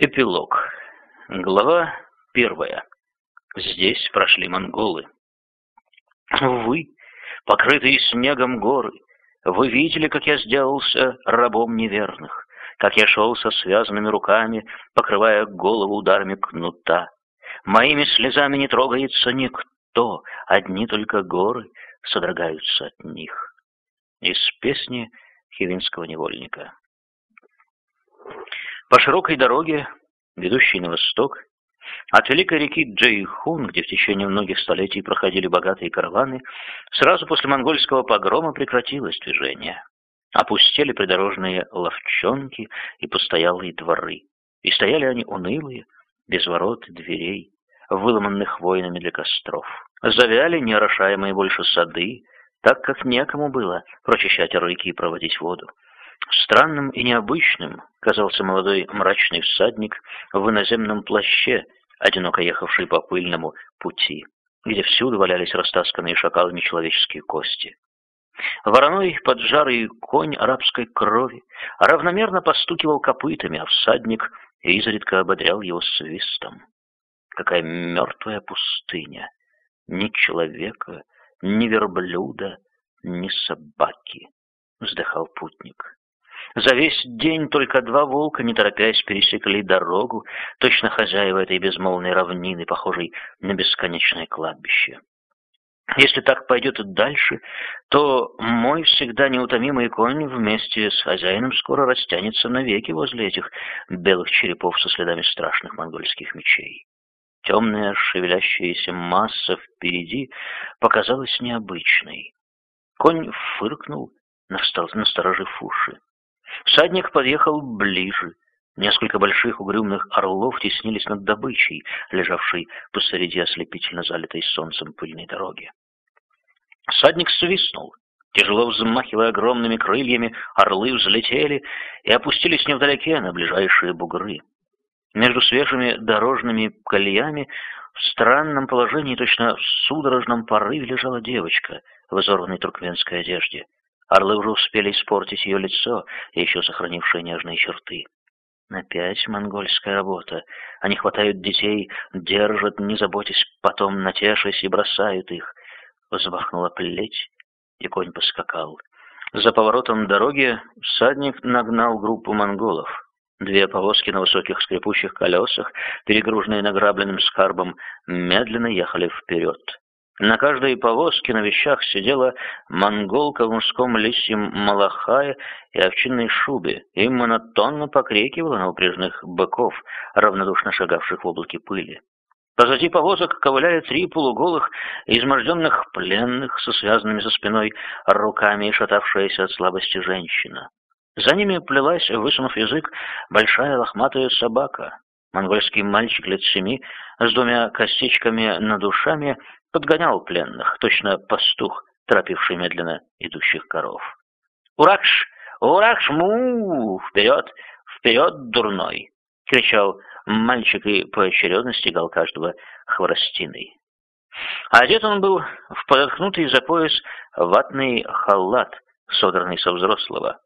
Эпилог. Глава первая. Здесь прошли монголы. Вы, покрытые снегом горы, вы видели, как я сделался рабом неверных, как я шел со связанными руками, покрывая голову ударами кнута. Моими слезами не трогается никто, одни только горы содрогаются от них. Из песни хивинского невольника. По широкой дороге, ведущей на восток, от великой реки Джейхун, где в течение многих столетий проходили богатые караваны, сразу после монгольского погрома прекратилось движение. Опустели придорожные ловчонки и постоялые дворы. И стояли они унылые, без ворот и дверей, выломанных воинами для костров. Завяли неорошаемые больше сады, так как некому было прочищать рыки и проводить воду. Странным и необычным казался молодой мрачный всадник в иноземном плаще, одиноко ехавший по пыльному пути, где всюду валялись растасканные шакалами человеческие кости. Вороной поджарый конь арабской крови равномерно постукивал копытами, а всадник изредка ободрял его свистом. Какая мертвая пустыня! Ни человека, ни верблюда, ни собаки, вздыхал путник. За весь день только два волка, не торопясь, пересекли дорогу, точно хозяева этой безмолвной равнины, похожей на бесконечное кладбище. Если так пойдет и дальше, то мой всегда неутомимый конь вместе с хозяином скоро растянется навеки возле этих белых черепов со следами страшных монгольских мечей. Темная шевелящаяся масса впереди показалась необычной. Конь фыркнул, насторожив уши. Всадник подъехал ближе. Несколько больших угрюмных орлов теснились над добычей, лежавшей посреди ослепительно залитой солнцем пыльной дороги. Всадник свистнул. Тяжело взмахивая огромными крыльями, орлы взлетели и опустились невдалеке на ближайшие бугры. Между свежими дорожными колеями в странном положении, точно в судорожном порыве, лежала девочка в изорванной туркменской одежде. Орлы уже успели испортить ее лицо, еще сохранившее нежные черты. Опять монгольская работа. Они хватают детей, держат, не заботясь, потом натешись и бросают их. Взмахнула плеть, и конь поскакал. За поворотом дороги всадник нагнал группу монголов. Две повозки на высоких скрипучих колесах, перегруженные награбленным скарбом, медленно ехали вперед. На каждой повозке на вещах сидела монголка в мужском лисьем малахае и овчинной шубе и монотонно покрикивала на упряжных быков, равнодушно шагавших в облаке пыли. Позади повозок ковыляли три полуголых, изможденных пленных со связанными за спиной руками и шатавшаяся от слабости женщина. За ними плелась, высунув язык, большая лохматая собака. Монгольский мальчик лет семи с двумя костичками над ушами подгонял пленных, точно пастух, торопивший медленно идущих коров. «Уракш! Уракш! Му! Вперед! Вперед, дурной!» — кричал мальчик и поочередно стегал каждого хворостиной. Одет он был в подоткнутый за пояс ватный халат, содранный со взрослого.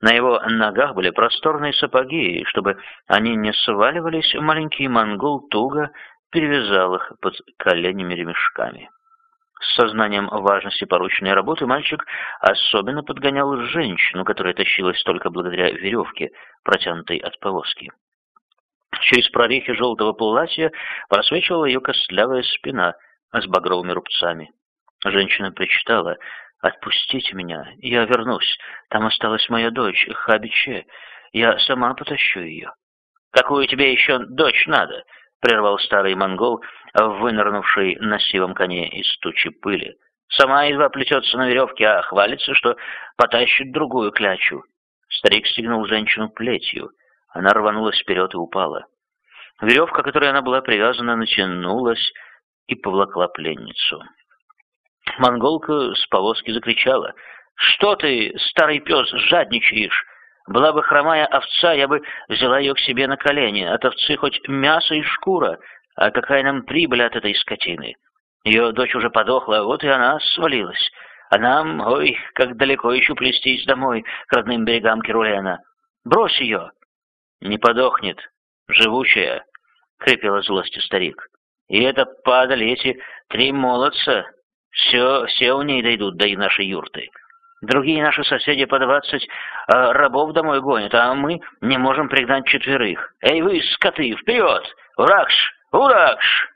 На его ногах были просторные сапоги, и чтобы они не сваливались, маленький монгол туго перевязал их под коленями ремешками. С сознанием важности порученной работы мальчик особенно подгонял женщину, которая тащилась только благодаря веревке, протянутой от повозки. Через прорехи желтого платья просвечивала ее костлявая спина с багровыми рубцами. Женщина причитала «Отпустите меня, я вернусь. Там осталась моя дочь, Хабиче. Я сама потащу ее». «Какую тебе еще дочь надо?» — прервал старый монгол, вынырнувший на сивом коне из тучи пыли. «Сама едва плетется на веревке, а хвалится, что потащит другую клячу». Старик стегнул женщину плетью. Она рванулась вперед и упала. Веревка, которой она была привязана, натянулась и повлакла пленницу. Монголка с повозки закричала. «Что ты, старый пес, жадничаешь? Была бы хромая овца, я бы взяла ее к себе на колени. От овцы хоть мясо и шкура, а какая нам прибыль от этой скотины? Ее дочь уже подохла, вот и она свалилась. А нам, ой, как далеко еще плестись домой, к родным берегам Кирулена. Брось ее!» «Не подохнет. живучая, — крепила злостью старик. И это падали эти три молодца. Все, все у ней дойдут до нашей юрты. Другие наши соседи по двадцать э, рабов домой гонят, а мы не можем пригнать четверых. Эй вы, скоты, вперед! Уракш! Уракш!